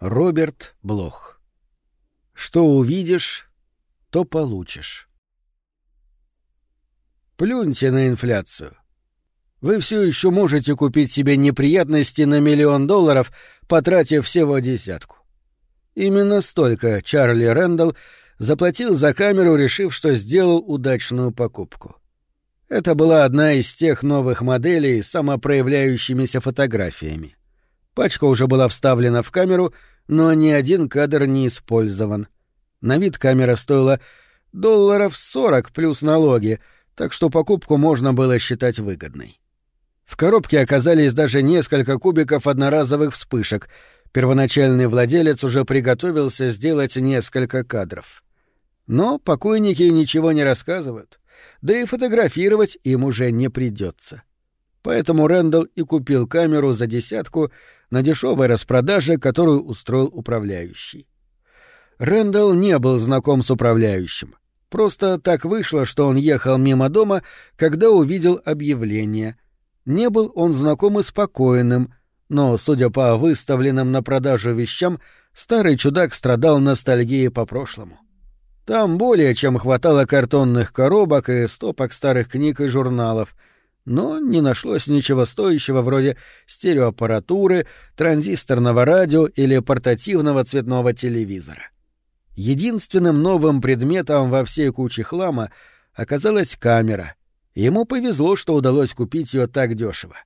Роберт Блох. Что увидишь, то получишь. Плюньте на инфляцию. Вы все еще можете купить себе неприятности на миллион долларов, потратив всего десятку. Именно столько Чарли Рэндалл заплатил за камеру, решив, что сделал удачную покупку. Это была одна из тех новых моделей с самопроявляющимися фотографиями. Пачка уже была вставлена в камеру, но ни один кадр не использован. На вид камера стоила долларов сорок плюс налоги, так что покупку можно было считать выгодной. В коробке оказались даже несколько кубиков одноразовых вспышек. Первоначальный владелец уже приготовился сделать несколько кадров. Но покойники ничего не рассказывают, да и фотографировать им уже не придется. Поэтому Рэндалл и купил камеру за десятку на дешевой распродаже, которую устроил управляющий. Рэндалл не был знаком с управляющим. Просто так вышло, что он ехал мимо дома, когда увидел объявление. Не был он знаком и спокойным, но, судя по выставленным на продажу вещам, старый чудак страдал ностальгией по прошлому. Там более чем хватало картонных коробок и стопок старых книг и журналов, но не нашлось ничего стоящего вроде стереоаппаратуры, транзисторного радио или портативного цветного телевизора. Единственным новым предметом во всей куче хлама оказалась камера. Ему повезло, что удалось купить ее так дешево.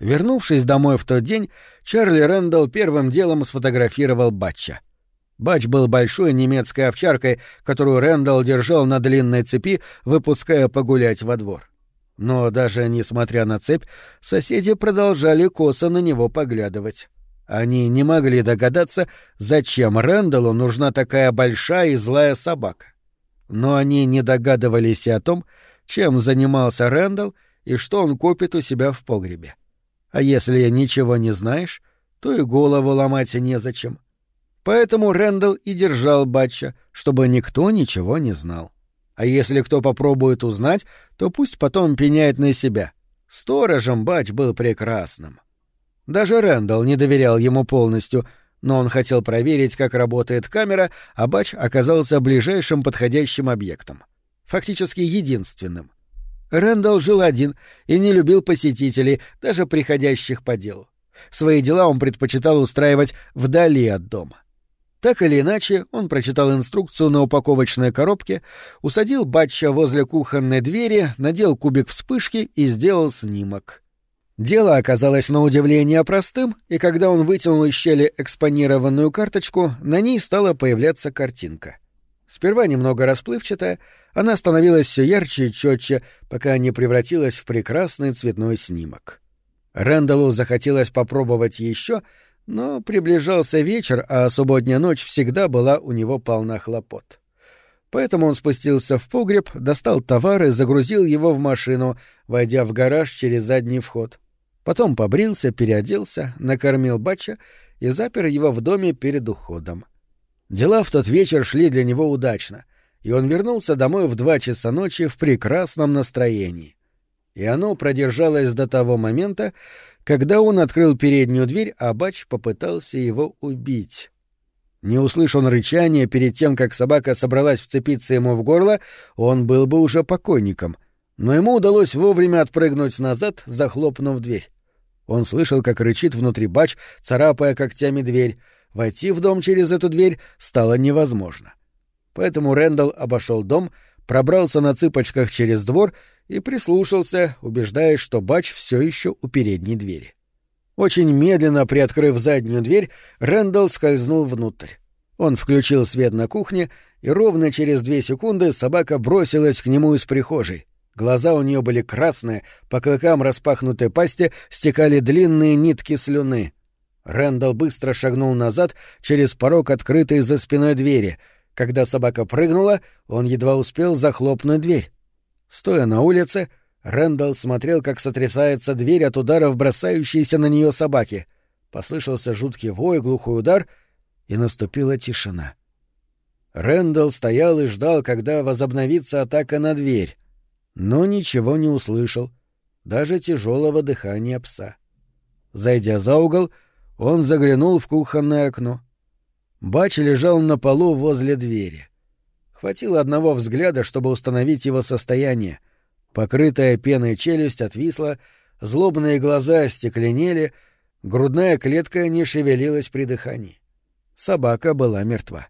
Вернувшись домой в тот день, Чарли Рэндалл первым делом сфотографировал Батча — Бач был большой немецкой овчаркой, которую Рэндалл держал на длинной цепи, выпуская погулять во двор. Но даже несмотря на цепь, соседи продолжали косо на него поглядывать. Они не могли догадаться, зачем Рэндаллу нужна такая большая и злая собака. Но они не догадывались и о том, чем занимался Рэндалл и что он копит у себя в погребе. А если ничего не знаешь, то и голову ломать незачем. Поэтому Рэндалл и держал Батча, чтобы никто ничего не знал. А если кто попробует узнать, то пусть потом пеняет на себя. Сторожем Батч был прекрасным. Даже Рэндалл не доверял ему полностью, но он хотел проверить, как работает камера, а Батч оказался ближайшим подходящим объектом. Фактически единственным. Рэндалл жил один и не любил посетителей, даже приходящих по делу. Свои дела он предпочитал устраивать вдали от дома. Так или иначе, он прочитал инструкцию на упаковочной коробке, усадил батча возле кухонной двери, надел кубик вспышки и сделал снимок. Дело оказалось на удивление простым, и когда он вытянул из щели экспонированную карточку, на ней стала появляться картинка. Сперва немного расплывчатая, она становилась все ярче и четче, пока не превратилась в прекрасный цветной снимок. Рэндаллу захотелось попробовать еще — но приближался вечер, а субботняя ночь всегда была у него полна хлопот. Поэтому он спустился в погреб, достал товар и загрузил его в машину, войдя в гараж через задний вход. Потом побрился, переоделся, накормил Бача и запер его в доме перед уходом. Дела в тот вечер шли для него удачно, и он вернулся домой в два часа ночи в прекрасном настроении. И оно продержалось до того момента, когда он открыл переднюю дверь, а Бач попытался его убить. Не услышал он рычания перед тем, как собака собралась вцепиться ему в горло, он был бы уже покойником. Но ему удалось вовремя отпрыгнуть назад, захлопнув дверь. Он слышал, как рычит внутри Бач, царапая когтями дверь. Войти в дом через эту дверь стало невозможно. Поэтому Рэндалл обошел дом, пробрался на цыпочках через двор и прислушался, убеждаясь, что Бач все еще у передней двери. Очень медленно приоткрыв заднюю дверь, Рэндалл скользнул внутрь. Он включил свет на кухне, и ровно через две секунды собака бросилась к нему из прихожей. Глаза у нее были красные, по клыкам распахнутой пасти стекали длинные нитки слюны. Рэндалл быстро шагнул назад через порог открытой за спиной двери. Когда собака прыгнула, он едва успел захлопнуть дверь. Стоя на улице, Рэндалл смотрел, как сотрясается дверь от ударов бросающейся на нее собаки. Послышался жуткий вой, глухой удар, и наступила тишина. Рэндалл стоял и ждал, когда возобновится атака на дверь, но ничего не услышал, даже тяжелого дыхания пса. Зайдя за угол, он заглянул в кухонное окно. Бач лежал на полу возле двери. Хватило одного взгляда, чтобы установить его состояние. Покрытая пеной челюсть отвисла, злобные глаза остекленели, грудная клетка не шевелилась при дыхании. Собака была мертва.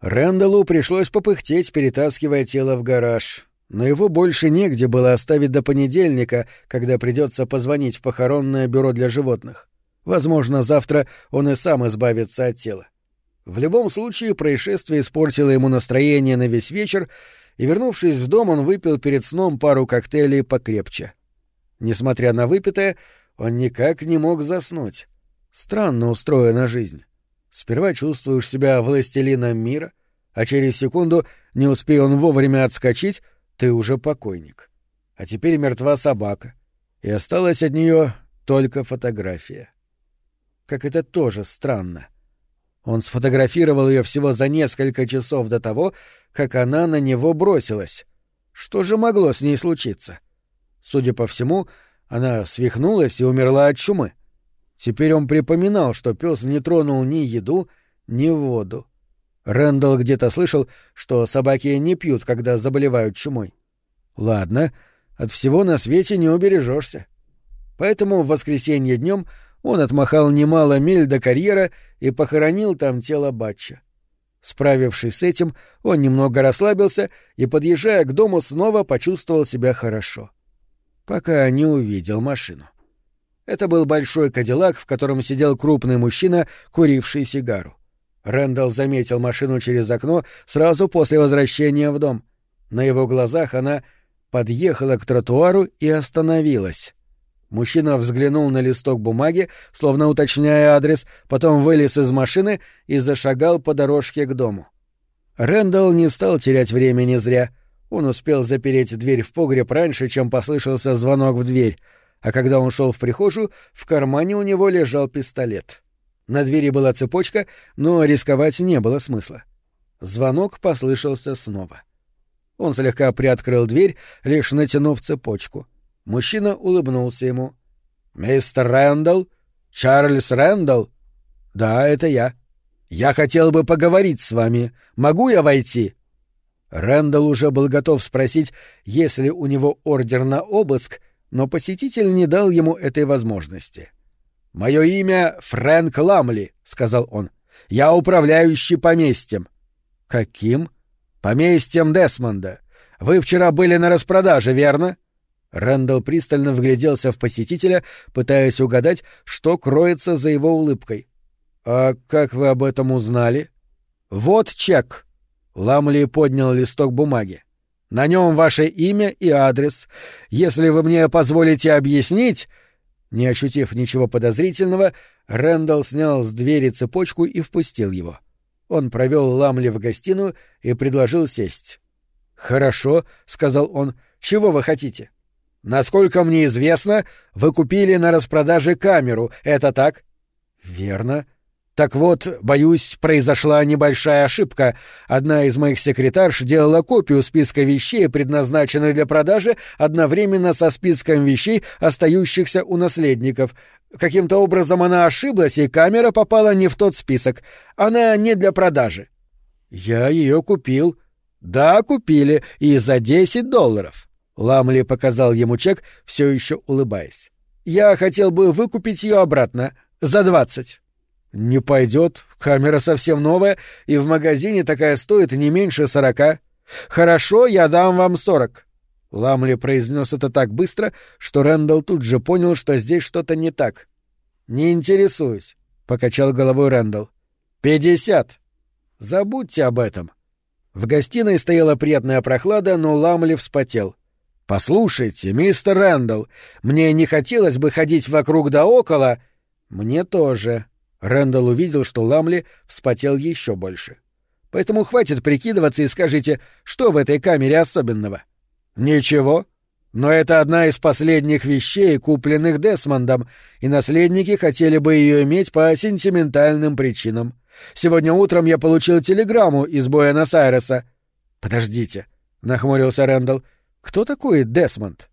Рэндаллу пришлось попыхтеть, перетаскивая тело в гараж, но его больше негде было оставить до понедельника, когда придется позвонить в похоронное бюро для животных. Возможно, завтра он и сам избавится от тела. В любом случае, происшествие испортило ему настроение на весь вечер, и, вернувшись в дом, он выпил перед сном пару коктейлей покрепче. Несмотря на выпитое, он никак не мог заснуть. Странно устроена жизнь. Сперва чувствуешь себя властелином мира, а через секунду, не успея он вовремя отскочить, ты уже покойник. А теперь мертва собака, и осталась от нее только фотография. Как это тоже странно. Он сфотографировал ее всего за несколько часов до того, как она на него бросилась. Что же могло с ней случиться? Судя по всему, она свихнулась и умерла от чумы. Теперь он припоминал, что пес не тронул ни еду, ни воду. Рэндалл где-то слышал, что собаки не пьют, когда заболевают чумой. Ладно, от всего на свете не убережешься. Поэтому в воскресенье днем он отмахал немало миль до карьера и похоронил там тело Батча. Справившись с этим, он немного расслабился и, подъезжая к дому, снова почувствовал себя хорошо. Пока не увидел машину. Это был большой кадиллак, в котором сидел крупный мужчина, куривший сигару. Рэндалл заметил машину через окно сразу после возвращения в дом. На его глазах она подъехала к тротуару и остановилась. Мужчина взглянул на листок бумаги, словно уточняя адрес, потом вылез из машины и зашагал по дорожке к дому. Рэндалл не стал терять времени зря. Он успел запереть дверь в погреб раньше, чем послышался звонок в дверь, а когда он шел в прихожую, в кармане у него лежал пистолет. На двери была цепочка, но рисковать не было смысла. Звонок послышался снова. Он слегка приоткрыл дверь, лишь натянув цепочку — Мужчина улыбнулся ему. «Мистер Рэндалл? Чарльз Рэндалл?» «Да, это я. Я хотел бы поговорить с вами. Могу я войти?» Рэндалл уже был готов спросить, есть ли у него ордер на обыск, но посетитель не дал ему этой возможности. «Мое имя Фрэнк Ламли», — сказал он. «Я управляющий поместьем». «Каким?» «Поместьем Десмонда. Вы вчера были на распродаже, верно?» Рэндалл пристально вгляделся в посетителя, пытаясь угадать, что кроется за его улыбкой. «А как вы об этом узнали?» «Вот чек!» Ламли поднял листок бумаги. «На нем ваше имя и адрес. Если вы мне позволите объяснить...» Не ощутив ничего подозрительного, Рэндалл снял с двери цепочку и впустил его. Он провел Ламли в гостиную и предложил сесть. «Хорошо», — сказал он, — «чего вы хотите?» Насколько мне известно, вы купили на распродаже камеру, это так? Верно. Так вот, боюсь, произошла небольшая ошибка. Одна из моих секретарш делала копию списка вещей, предназначенных для продажи, одновременно со списком вещей, остающихся у наследников. Каким-то образом она ошиблась, и камера попала не в тот список. Она не для продажи. Я ее купил. Да, купили, и за 10 долларов. Ламли показал ему чек, все еще улыбаясь. «Я хотел бы выкупить ее обратно. За двадцать». «Не пойдет. Камера совсем новая, и в магазине такая стоит не меньше сорока. Хорошо, я дам вам сорок». Ламли произнес это так быстро, что Рэндалл тут же понял, что здесь что-то не так. «Не интересуюсь», — покачал головой Рэндалл. «Пятьдесят». «Забудьте об этом». В гостиной стояла приятная прохлада, но Ламли вспотел. «Послушайте, мистер Рэндалл, мне не хотелось бы ходить вокруг да около...» «Мне тоже». Рэндалл увидел, что Ламли вспотел еще больше. «Поэтому хватит прикидываться и скажите, что в этой камере особенного?» «Ничего. Но это одна из последних вещей, купленных Десмондом, и наследники хотели бы ее иметь по сентиментальным причинам. Сегодня утром я получил телеграмму из Буэнос-Айреса». «Подождите», — нахмурился Рэндалл. Кто такой Десмонд?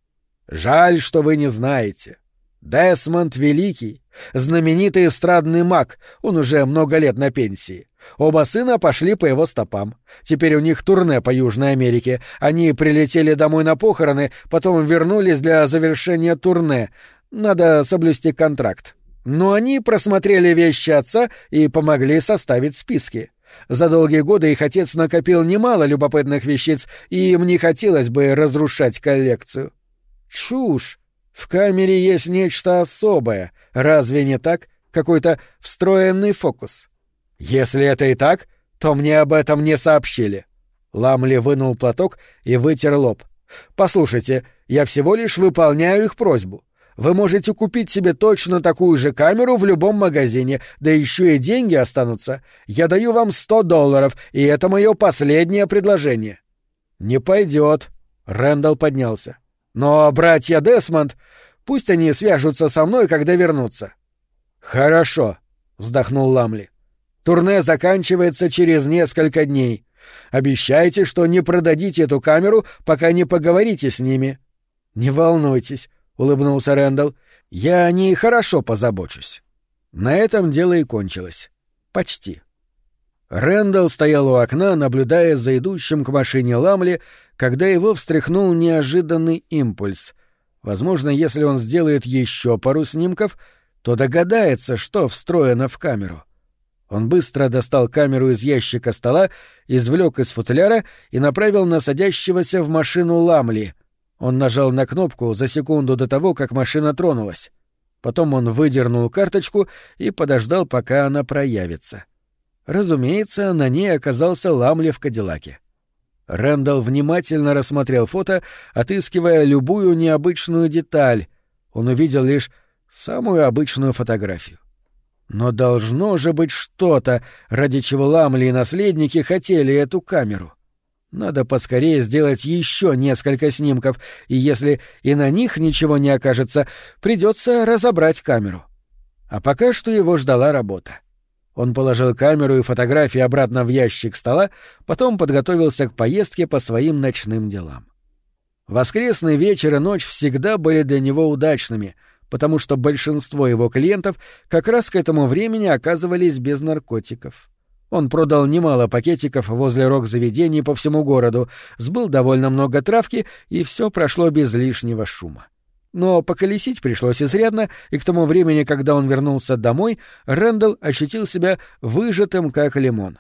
Жаль, что вы не знаете. Десмонд Великий, знаменитый эстрадный маг, он уже много лет на пенсии. Оба сына пошли по его стопам. Теперь у них турне по Южной Америке. Они прилетели домой на похороны, потом вернулись для завершения турне. Надо соблюсти контракт. Но они просмотрели вещи отца и помогли составить списки. За долгие годы их отец накопил немало любопытных вещиц, и им не хотелось бы разрушать коллекцию. Чушь! В камере есть нечто особое, разве не так? Какой-то встроенный фокус. Если это и так, то мне об этом не сообщили. Ламли вынул платок и вытер лоб. Послушайте, я всего лишь выполняю их просьбу. Вы можете купить себе точно такую же камеру в любом магазине, да еще и деньги останутся. Я даю вам сто долларов, и это мое последнее предложение. Не пойдет. Рэндалл поднялся. Но братья Десмонд, пусть они свяжутся со мной, когда вернутся. Хорошо, вздохнул Ламли. Турне заканчивается через несколько дней. Обещайте, что не продадите эту камеру, пока не поговорите с ними. Не волнуйтесь, улыбнулся Рэндалл. Я о ней хорошо позабочусь. На этом дело и кончилось. Почти. Рэндалл стоял у окна, наблюдая за идущим к машине Ламли, когда его встряхнул неожиданный импульс. Возможно, если он сделает еще пару снимков, то догадается, что встроено в камеру. Он быстро достал камеру из ящика стола, извлек из футляра и направил на садящегося в машину Ламли. Он нажал на кнопку за секунду до того, как машина тронулась. Потом он выдернул карточку и подождал, пока она проявится. Разумеется, на ней оказался Ламли в Кадиллаке. Рэндалл внимательно рассмотрел фото, отыскивая любую необычную деталь. Он увидел лишь самую обычную фотографию. Но должно же быть что-то, ради чего Ламли и наследники хотели эту камеру. Надо поскорее сделать еще несколько снимков, и если и на них ничего не окажется, придется разобрать камеру. А пока что его ждала работа. Он положил камеру и фотографии обратно в ящик стола, потом подготовился к поездке по своим ночным делам. Воскресный вечер и ночь всегда были для него удачными, потому что большинство его клиентов как раз к этому времени оказывались без наркотиков. Он продал немало пакетиков возле рок-заведений по всему городу, сбыл довольно много травки, и все прошло без лишнего шума. Но поколесить пришлось изрядно, и к тому времени, когда он вернулся домой, Рэндалл ощутил себя выжатым, как лимон.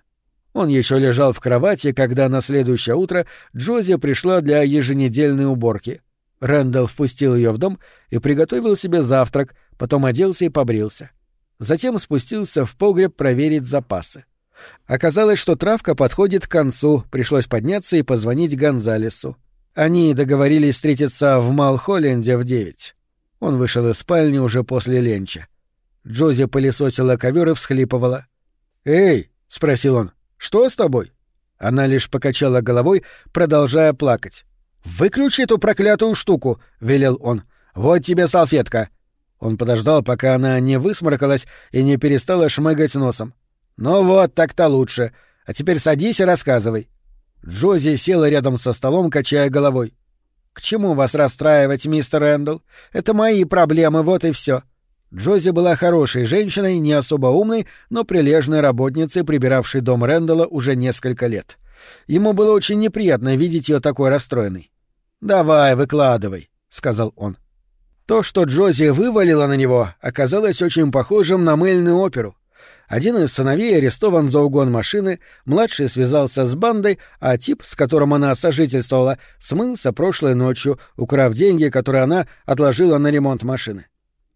Он еще лежал в кровати, когда на следующее утро Джози пришла для еженедельной уборки. Рэндалл впустил ее в дом и приготовил себе завтрак, потом оделся и побрился. Затем спустился в погреб проверить запасы. Оказалось, что травка подходит к концу, пришлось подняться и позвонить Гонзалесу. Они договорились встретиться в Малхолленде в девять. Он вышел из спальни уже после ленча. Джози пылесосила ковер и всхлипывала. «Эй!» — спросил он. «Что с тобой?» Она лишь покачала головой, продолжая плакать. «Выключи эту проклятую штуку!» — велел он. «Вот тебе салфетка!» Он подождал, пока она не высморкалась и не перестала шмыгать носом. «Ну вот, так-то лучше. А теперь садись и рассказывай». Джози села рядом со столом, качая головой. «К чему вас расстраивать, мистер Рэндалл? Это мои проблемы, вот и все. Джози была хорошей женщиной, не особо умной, но прилежной работницей, прибиравшей дом Рэндалла уже несколько лет. Ему было очень неприятно видеть ее такой расстроенной. «Давай, выкладывай», — сказал он. То, что Джози вывалила на него, оказалось очень похожим на мыльную оперу. Один из сыновей арестован за угон машины, младший связался с бандой, а тип, с которым она сожительствовала, смылся прошлой ночью, украв деньги, которые она отложила на ремонт машины.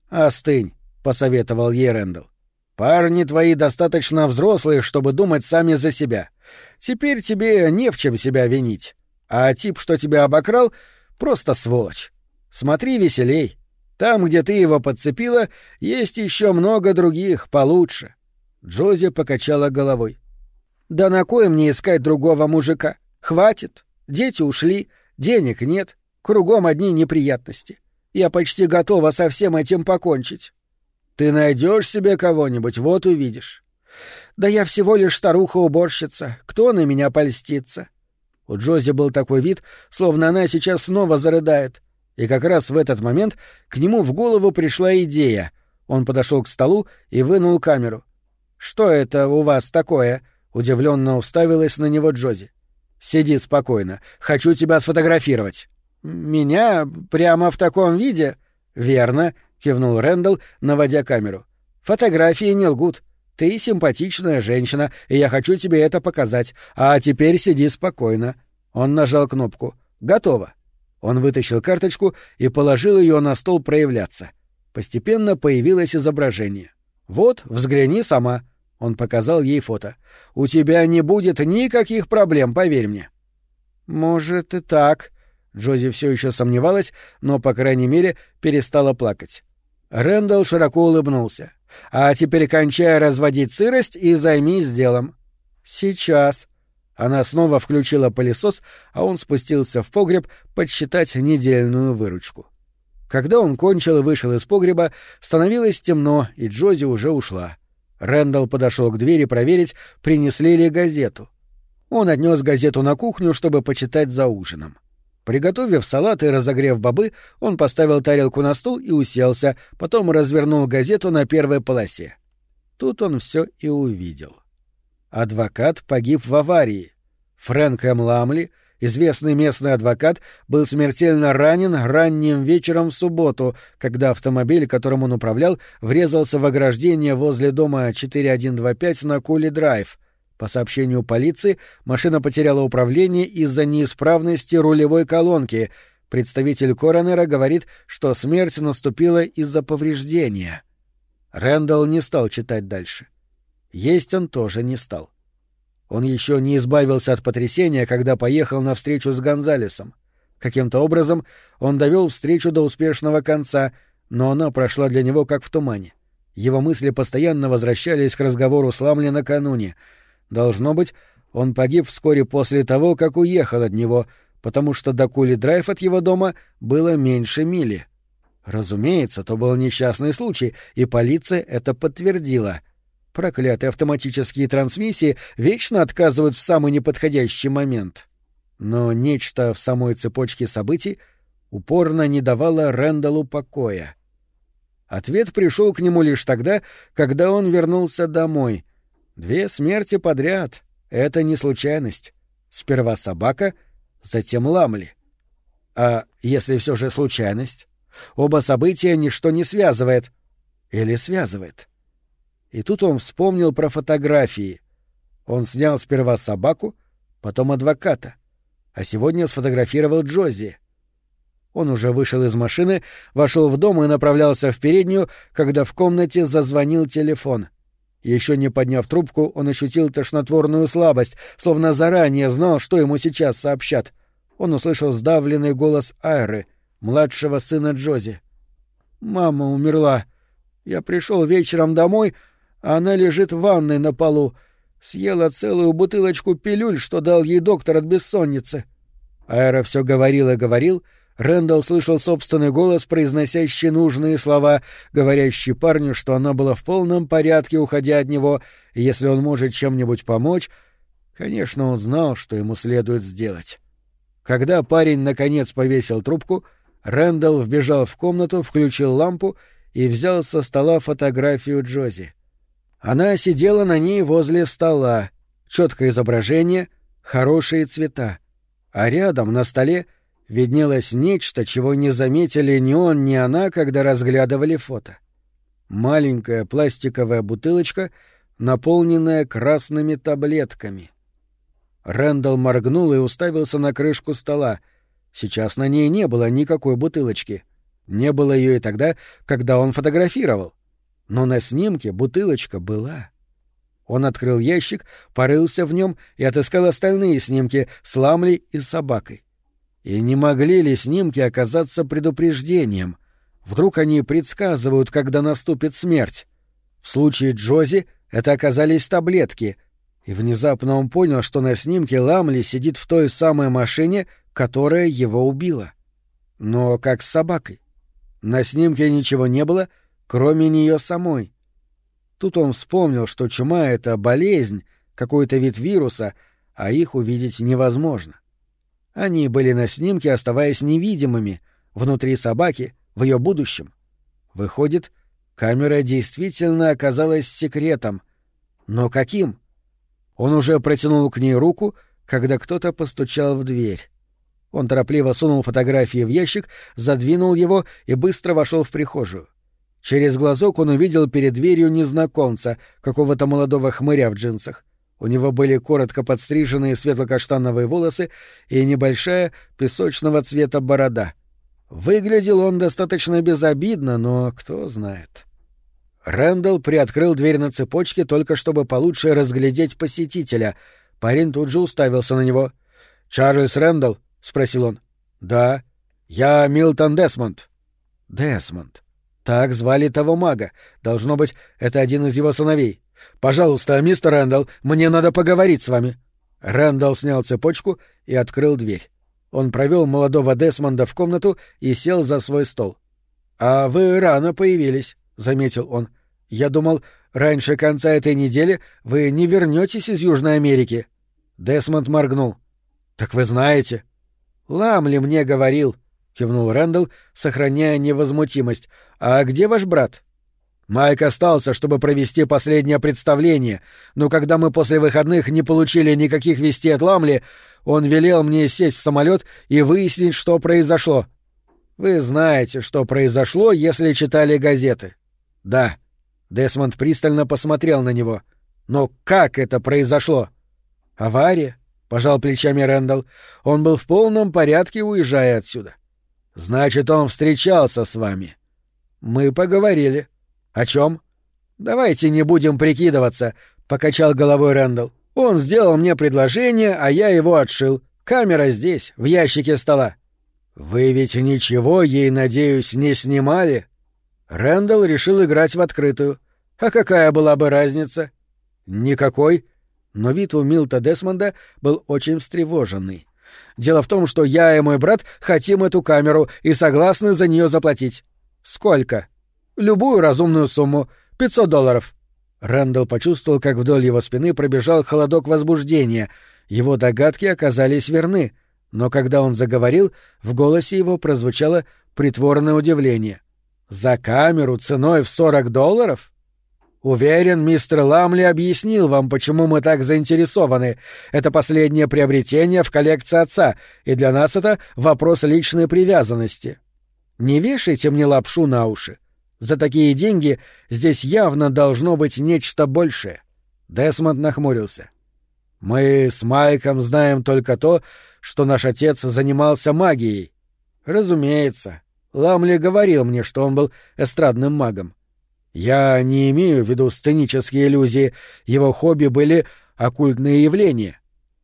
«Остынь», — посоветовал ей Рэндалл. «Парни твои достаточно взрослые, чтобы думать сами за себя. Теперь тебе не в чем себя винить. А тип, что тебя обокрал, просто сволочь. Смотри веселей. Там, где ты его подцепила, есть еще много других, получше. Джози покачала головой. «Да на кое мне искать другого мужика? Хватит. Дети ушли, денег нет, кругом одни неприятности. Я почти готова со всем этим покончить. Ты найдешь себе кого-нибудь, вот увидишь. Да я всего лишь старуха-уборщица. Кто на меня польстится?» У Джози был такой вид, словно она сейчас снова зарыдает. И как раз в этот момент к нему в голову пришла идея. Он подошел к столу и вынул камеру. «Что это у вас такое?» — удивленно уставилась на него Джози. «Сиди спокойно. Хочу тебя сфотографировать». «Меня? Прямо в таком виде?» «Верно», — кивнул Рэндалл, наводя камеру. «Фотографии не лгут. Ты симпатичная женщина, и я хочу тебе это показать. А теперь сиди спокойно». Он нажал кнопку. «Готово». Он вытащил карточку и положил ее на стол проявляться. Постепенно появилось изображение. «Вот, взгляни сама». Он показал ей фото. «У тебя не будет никаких проблем, поверь мне». «Может, и так». Джози все еще сомневалась, но, по крайней мере, перестала плакать. Рэндалл широко улыбнулся. «А теперь кончай разводить сырость и займись делом». «Сейчас», она снова включила пылесос, а он спустился в погреб подсчитать недельную выручку. Когда он кончил и вышел из погреба, становилось темно, и Джози уже ушла. Рэндалл подошел к двери проверить, принесли ли газету. Он отнес газету на кухню, чтобы почитать за ужином. Приготовив салат и разогрев бобы, он поставил тарелку на стол и уселся, потом развернул газету на первой полосе. Тут он все и увидел. Адвокат погиб в аварии. Фрэнк М. Ламли, известный местный адвокат, был смертельно ранен ранним вечером в субботу, когда автомобиль, которым он управлял, врезался в ограждение возле дома 4125 на Кули-драйв. По сообщению полиции, машина потеряла управление из-за неисправности рулевой колонки. Представитель коронера говорит, что смерть наступила из-за повреждения. Рэндалл не стал читать дальше. — есть он тоже не стал. Он еще не избавился от потрясения, когда поехал на встречу с Гонзалесом. Каким-то образом он довел встречу до успешного конца, но она прошла для него как в тумане. Его мысли постоянно возвращались к разговору с Ламли накануне. Должно быть, он погиб вскоре после того, как уехал от него, потому что до Кули-Драйв от его дома было меньше мили. Разумеется, то был несчастный случай, и полиция это подтвердила — Проклятые автоматические трансмиссии вечно отказывают в самый неподходящий момент. Но нечто в самой цепочке событий упорно не давало Рэндаллу покоя. Ответ пришел к нему лишь тогда, когда он вернулся домой. Две смерти подряд — это не случайность. Сперва собака, затем Ламли. А если все же случайность? Оба события ничто не связывает. Или связывает? И тут он вспомнил про фотографии. Он снял сперва собаку, потом адвоката, а сегодня сфотографировал Джози. Он уже вышел из машины, вошел в дом и направлялся в переднюю, когда в комнате зазвонил телефон. Еще не подняв трубку, он ощутил тошнотворную слабость, словно заранее знал, что ему сейчас сообщат. Он услышал сдавленный голос Айры, младшего сына Джози. «Мама умерла. Я пришел вечером домой, — она лежит в ванной на полу. Съела целую бутылочку пилюль, что дал ей доктор от бессонницы. Айра все говорил и говорил. Рэндалл слышал собственный голос, произносящий нужные слова, говорящий парню, что она была в полном порядке, уходя от него, и если он может чем-нибудь помочь, конечно, он знал, что ему следует сделать. Когда парень наконец повесил трубку, Рэндалл вбежал в комнату, включил лампу и взял со стола фотографию Джози. Она сидела на ней возле стола. Четкое изображение, хорошие цвета. А рядом на столе виднелось нечто, чего не заметили ни он, ни она, когда разглядывали фото. Маленькая пластиковая бутылочка, наполненная красными таблетками. Рэндалл моргнул и уставился на крышку стола. Сейчас на ней не было никакой бутылочки. Не было ее и тогда, когда он фотографировал но на снимке бутылочка была. Он открыл ящик, порылся в нем и отыскал остальные снимки с Ламли и собакой. И не могли ли снимки оказаться предупреждением? Вдруг они предсказывают, когда наступит смерть? В случае Джози это оказались таблетки, и внезапно он понял, что на снимке Ламли сидит в той самой машине, которая его убила. Но как с собакой? На снимке ничего не было — кроме нее самой. Тут он вспомнил, что чума — это болезнь, какой-то вид вируса, а их увидеть невозможно. Они были на снимке, оставаясь невидимыми, внутри собаки, в ее будущем. Выходит, камера действительно оказалась секретом. Но каким? Он уже протянул к ней руку, когда кто-то постучал в дверь. Он торопливо сунул фотографии в ящик, задвинул его и быстро вошел в прихожую. Через глазок он увидел перед дверью незнакомца, какого-то молодого хмыря в джинсах. У него были коротко подстриженные светло-каштановые волосы и небольшая песочного цвета борода. Выглядел он достаточно безобидно, но кто знает. Рэндалл приоткрыл дверь на цепочке только чтобы получше разглядеть посетителя. Парень тут же уставился на него. «Чарльз Рэндалл?» — спросил он. «Да. Я Милтон Десмонд». «Десмонд. Так звали того мага. Должно быть, это один из его сыновей. Пожалуйста, мистер Рэндалл, мне надо поговорить с вами». Рэндалл снял цепочку и открыл дверь. Он провел молодого Десмонда в комнату и сел за свой стол. «А вы рано появились», — заметил он. «Я думал, раньше конца этой недели вы не вернетесь из Южной Америки». Десмонд моргнул. «Так вы знаете». «Ламли мне говорил», — кивнул Рэндалл, сохраняя невозмутимость. «А где ваш брат?» Майк остался, чтобы провести последнее представление, но когда мы после выходных не получили никаких вестей от Ламли, он велел мне сесть в самолет и выяснить, что произошло. Вы знаете, что произошло, если читали газеты. Да. Десмонд пристально посмотрел на него. Но как это произошло? Авария? Пожал плечами Рэндалл. Он был в полном порядке, уезжая отсюда. Значит, он встречался с вами. Мы поговорили. О чем? Давайте не будем прикидываться, покачал головой Рэндалл. Он сделал мне предложение, а я его отшил. Камера здесь, в ящике стола. Вы ведь ничего ей, надеюсь, не снимали? Рэндалл решил играть в открытую. А какая была бы разница? Никакой. Но вид у Милта Десмонда был очень встревоженный. Дело в том, что я и мой брат хотим эту камеру и согласны за нее заплатить. Сколько? Любую разумную сумму. Пятьсот долларов. Рэндалл почувствовал, как вдоль его спины пробежал холодок возбуждения. Его догадки оказались верны, но когда он заговорил, в голосе его прозвучало притворное удивление. «За камеру ценой в сорок долларов?» «Уверен, мистер Ламли объяснил вам, почему мы так заинтересованы. Это последнее приобретение в коллекции отца, и для нас это вопрос личной привязанности. Не вешайте мне лапшу на уши. За такие деньги здесь явно должно быть нечто большее. Десмонд нахмурился. Мы с Майком знаем только то, что наш отец занимался магией. Разумеется. Ламли говорил мне, что он был эстрадным магом. Я не имею в виду сценические иллюзии, его хобби были оккультные явления.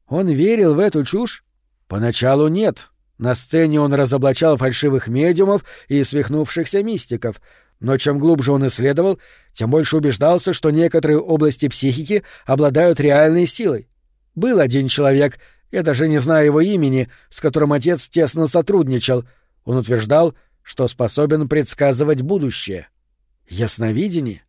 Он верил в эту чушь? Поначалу нет. На сцене он разоблачал фальшивых медиумов и свихнувшихся мистиков, но чем глубже он исследовал, тем больше убеждался, что некоторые области психики обладают реальной силой. Был один человек, я даже не знаю его имени, с которым отец тесно сотрудничал. Он утверждал, что способен предсказывать будущее. Ясновидение?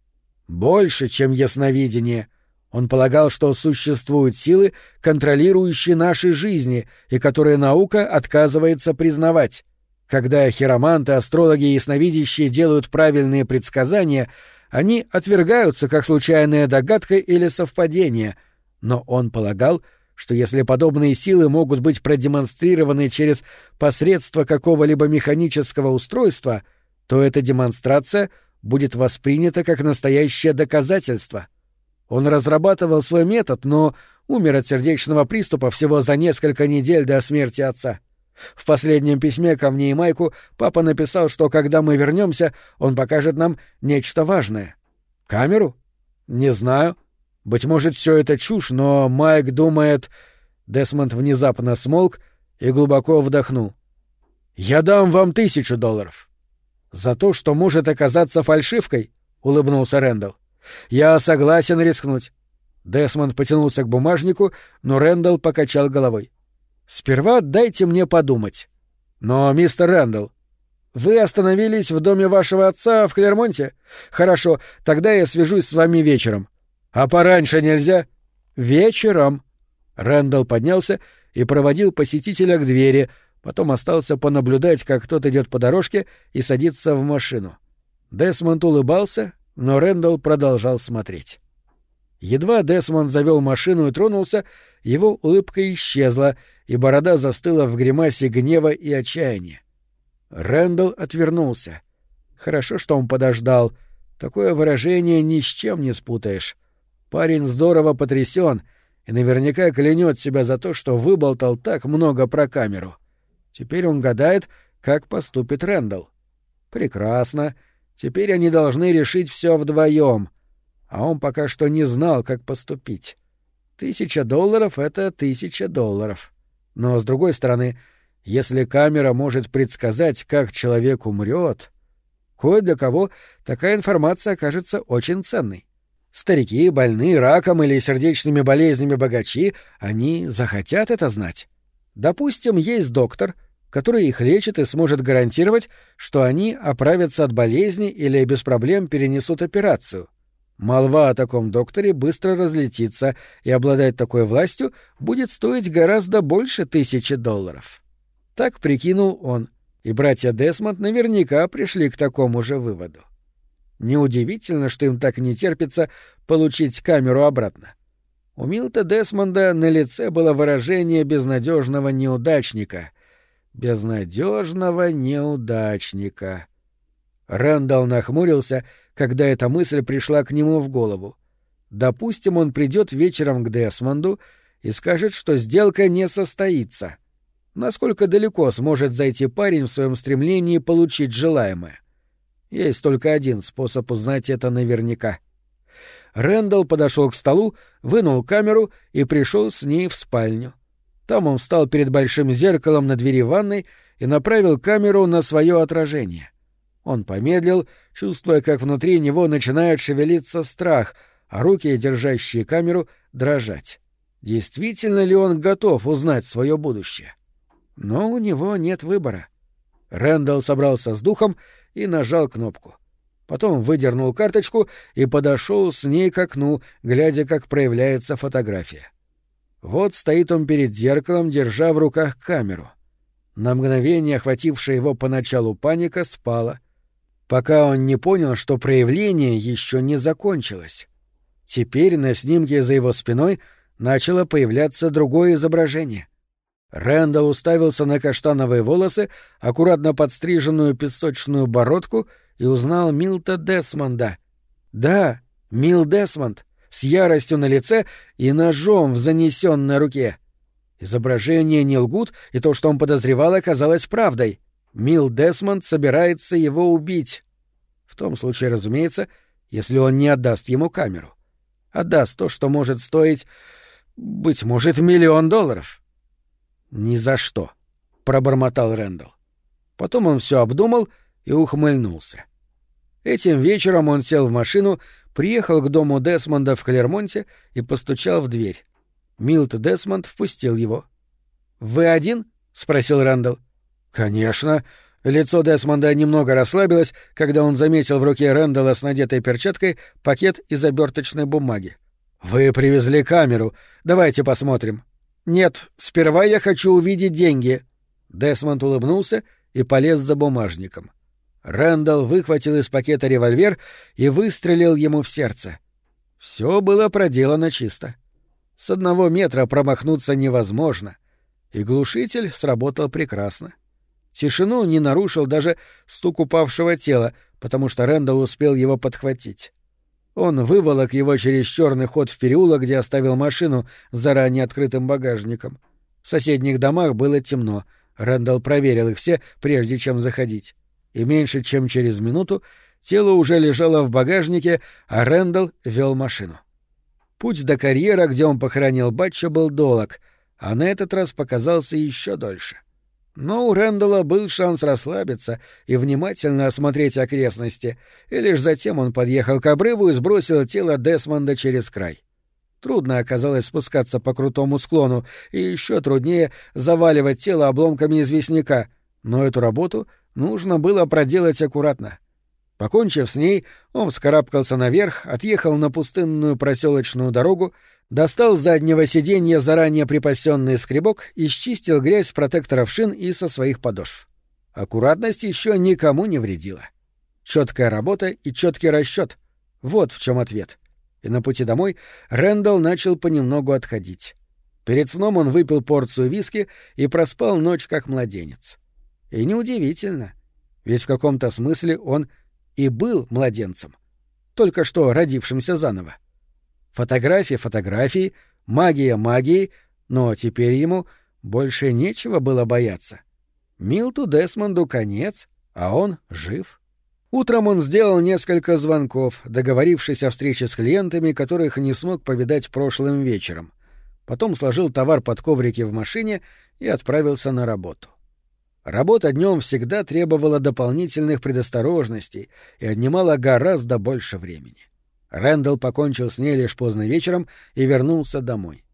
Больше, чем ясновидение. Он полагал, что существуют силы, контролирующие наши жизни и которые наука отказывается признавать. Когда хироманты, астрологи и ясновидящие делают правильные предсказания, они отвергаются как случайная догадка или совпадение, но он полагал, что если подобные силы могут быть продемонстрированы через посредство какого-либо механического устройства, то эта демонстрация будет воспринята как настоящее доказательство. Он разрабатывал свой метод, но умер от сердечного приступа всего за несколько недель до смерти отца. В последнем письме ко мне и Майку папа написал, что когда мы вернемся, он покажет нам нечто важное. Камеру? Не знаю. Быть может, все это чушь, но Майк думает... Десмонд внезапно смолк и глубоко вдохнул. «Я дам вам тысячу долларов». «За то, что может оказаться фальшивкой?» — улыбнулся Рэндалл. «Я согласен рискнуть». Десмонд потянулся к бумажнику, но Рэндалл покачал головой. Сперва дайте мне подумать. Но, мистер Рэндалл, вы остановились в доме вашего отца в Клермонте? Хорошо, тогда я свяжусь с вами вечером. А пораньше нельзя? Вечером. Рэндалл поднялся и проводил посетителя к двери, потом остался понаблюдать, как кто-то идет по дорожке и садится в машину. Десмонд улыбался, но Рэндалл продолжал смотреть. Едва Десмонд завел машину и тронулся, его улыбка исчезла, и борода застыла в гримасе гнева и отчаяния. Рэндалл отвернулся. Хорошо, что он подождал. Такое выражение ни с чем не спутаешь. Парень здорово потрясен и наверняка клянет себя за то, что выболтал так много про камеру. Теперь он гадает, как поступит Рэндалл. Прекрасно. Теперь они должны решить все вдвоем. А он пока что не знал, как поступить. Тысяча долларов — это тысяча долларов. Но, с другой стороны, если камера может предсказать, как человек умрет, кое для кого такая информация окажется очень ценной. Старики, больные раком или сердечными болезнями богачи, они захотят это знать. Допустим, есть доктор, который их лечит и сможет гарантировать, что они оправятся от болезни или без проблем перенесут операцию. Молва о таком докторе быстро разлетится, и обладать такой властью будет стоить гораздо больше тысячи долларов. Так прикинул он, и братья Десмонд наверняка пришли к такому же выводу. Неудивительно, что им так не терпится получить камеру обратно. У Милта Десмонда на лице было выражение безнадежного неудачника. Безнадежного неудачника. Рэндалл нахмурился, когда эта мысль пришла к нему в голову. Допустим, он придет вечером к Десмонду и скажет, что сделка не состоится. Насколько далеко сможет зайти парень в своем стремлении получить желаемое? Есть только один способ узнать это наверняка. Рэндалл подошел к столу, вынул камеру и пришел с ней в спальню. Там он встал перед большим зеркалом на двери ванной и направил камеру на свое отражение. Он помедлил, чувствуя, как внутри него начинает шевелиться страх, а руки, держащие камеру, дрожать. Действительно ли он готов узнать свое будущее? Но у него нет выбора. Рэндалл собрался с духом и нажал кнопку. Потом выдернул карточку и подошел с ней к окну, глядя, как проявляется фотография. Вот стоит он перед зеркалом, держа в руках камеру. На мгновение охватившая его поначалу паника спала, пока он не понял, что проявление еще не закончилось. Теперь на снимке за его спиной начало появляться другое изображение — Рэндалл уставился на каштановые волосы, аккуратно подстриженную песочную бородку и узнал Милта Десмонда. Да, Мил Десмонд, с яростью на лице и ножом в занесенной руке. Изображения не лгут, и то, что он подозревал, оказалось правдой. Мил Десмонд собирается его убить. В том случае, разумеется, если он не отдаст ему камеру. Отдаст то, что может стоить, быть может, миллион долларов. «Ни за что», — пробормотал Рэндалл. Потом он все обдумал и ухмыльнулся. Этим вечером он сел в машину, приехал к дому Десмонда в Клермонте и постучал в дверь. Милт Десмонд впустил его. «Вы один?» — спросил Рэндалл. «Конечно». Лицо Десмонда немного расслабилось, когда он заметил в руке Рэндалла с надетой перчаткой пакет из оберточной бумаги. «Вы привезли камеру. Давайте посмотрим». «Нет, сперва я хочу увидеть деньги». Десмонд улыбнулся и полез за бумажником. Рэндалл выхватил из пакета револьвер и выстрелил ему в сердце. Все было проделано чисто. С одного метра промахнуться невозможно, и глушитель сработал прекрасно. Тишину не нарушил даже стук упавшего тела, потому что Рэндалл успел его подхватить. Он выволок его через черный ход в переулок, где оставил машину с заранее открытым багажником. В соседних домах было темно. Рэндалл проверил их все, прежде чем заходить. И меньше чем через минуту тело уже лежало в багажнике, а Рэндалл вел машину. Путь до карьера, где он похоронил Батча, был долг, а на этот раз показался еще дольше. Но у Рэндалла был шанс расслабиться и внимательно осмотреть окрестности, и лишь затем он подъехал к обрыву и сбросил тело Десмонда через край. Трудно оказалось спускаться по крутому склону, и еще труднее заваливать тело обломками известняка, но эту работу нужно было проделать аккуратно. Покончив с ней, он вскарабкался наверх, отъехал на пустынную проселочную дорогу, достал с заднего сиденья заранее припасенный скребок и счистил грязь с протекторов шин и со своих подошв. Аккуратность еще никому не вредила. Четкая работа и четкий расчет — вот в чем ответ. И на пути домой Рэндалл начал понемногу отходить. Перед сном он выпил порцию виски и проспал ночь как младенец. И неудивительно, ведь в каком-то смысле он и был младенцем, только что родившимся заново. Фотографии фотографии, магия магии, но теперь ему больше нечего было бояться. Милту Десмонду конец, а он жив. Утром он сделал несколько звонков, договорившись о встрече с клиентами, которых не смог повидать прошлым вечером. Потом сложил товар под коврики в машине и отправился на работу. Работа днем всегда требовала дополнительных предосторожностей и отнимала гораздо больше времени. Рэндалл покончил с ней лишь поздно вечером и вернулся домой.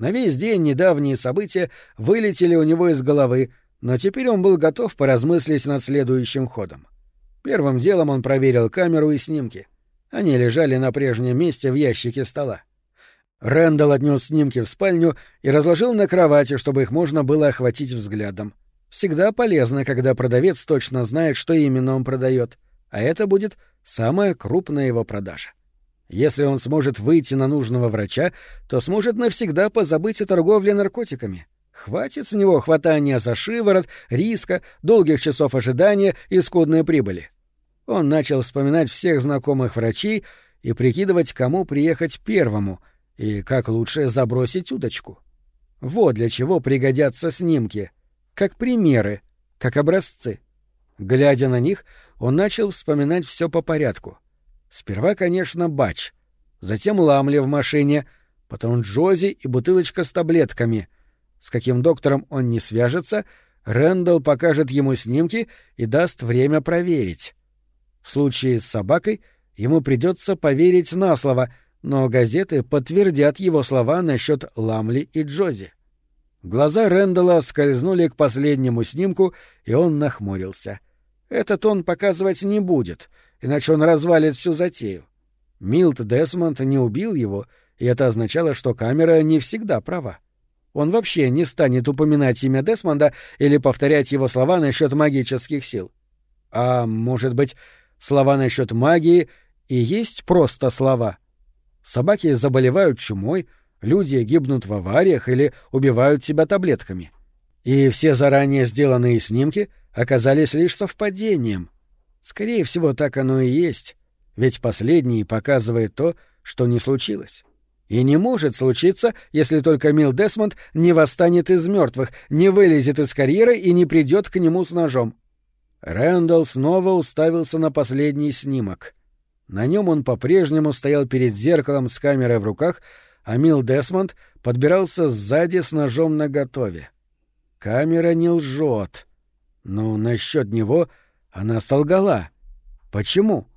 На весь день недавние события вылетели у него из головы, но теперь он был готов поразмыслить над следующим ходом. Первым делом он проверил камеру и снимки. Они лежали на прежнем месте в ящике стола. Рэндалл отнес снимки в спальню и разложил на кровати, чтобы их можно было охватить взглядом. Всегда полезно, когда продавец точно знает, что именно он продает, а это будет самая крупная его продажа. Если он сможет выйти на нужного врача, то сможет навсегда позабыть о торговле наркотиками. Хватит с него хватания за шиворот, риска, долгих часов ожидания и скудной прибыли. Он начал вспоминать всех знакомых врачей и прикидывать, кому приехать первому и как лучше забросить удочку. Вот для чего пригодятся снимки, как примеры, как образцы. Глядя на них, он начал вспоминать все по порядку — Сперва, конечно, Бач, затем Ламли в машине, потом Джози и бутылочка с таблетками. С каким доктором он не свяжется, Рэндалл покажет ему снимки и даст время проверить. В случае с собакой ему придется поверить на слово, но газеты подтвердят его слова насчет Ламли и Джози. Глаза Рэндалла скользнули к последнему снимку, и он нахмурился. Этот он показывать не будет — иначе он развалит всю затею. Милт Десмонд не убил его, и это означало, что камера не всегда права. Он вообще не станет упоминать имя Десмонда или повторять его слова насчет магических сил. А может быть, слова насчет магии и есть просто слова? Собаки заболевают чумой, люди гибнут в авариях или убивают себя таблетками. И все заранее сделанные снимки оказались лишь совпадением — Скорее всего, так оно и есть, ведь последний показывает то, что не случилось. И не может случиться, если только Мил Десмонд не восстанет из мертвых, не вылезет из карьера и не придет к нему с ножом. Рэндалл снова уставился на последний снимок. На нем он по-прежнему стоял перед зеркалом с камерой в руках, а Мил Десмонд подбирался сзади с ножом наготове. Камера не лжет. Но насчет него она солгала. Почему?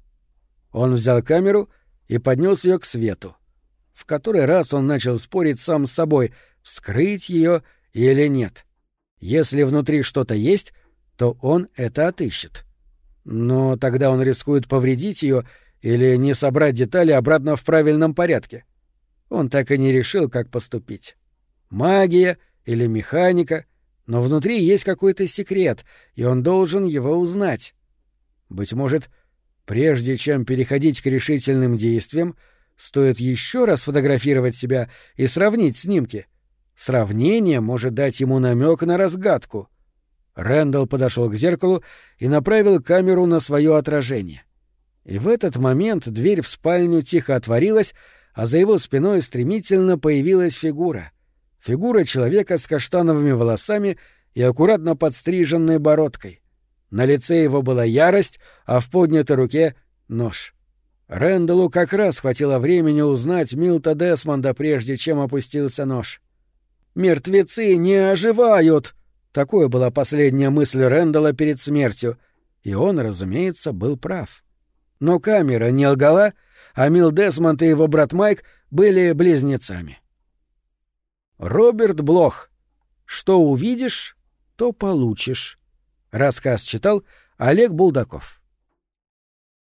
Он взял камеру и поднес ее к свету. В который раз он начал спорить сам с собой, вскрыть ее или нет. Если внутри что-то есть, то он это отыщет. Но тогда он рискует повредить ее или не собрать детали обратно в правильном порядке. Он так и не решил, как поступить. Магия или механика — но внутри есть какой-то секрет, и он должен его узнать. Быть может, прежде чем переходить к решительным действиям, стоит еще раз фотографировать себя и сравнить снимки. Сравнение может дать ему намек на разгадку. Рэндалл подошел к зеркалу и направил камеру на свое отражение. И в этот момент дверь в спальню тихо отворилась, а за его спиной стремительно появилась фигура — Фигура человека с каштановыми волосами и аккуратно подстриженной бородкой. На лице его была ярость, а в поднятой руке — нож. Рэндаллу как раз хватило времени узнать Милта Десмонда, прежде чем опустился нож. «Мертвецы не оживают!» Такой была последняя мысль Рэндалла перед смертью, и он, разумеется, был прав. Но камера не лгала, а Мил Десмонд и его брат Майк были близнецами. Роберт Блох. Что увидишь, то получишь. Рассказ читал Олег Булдаков.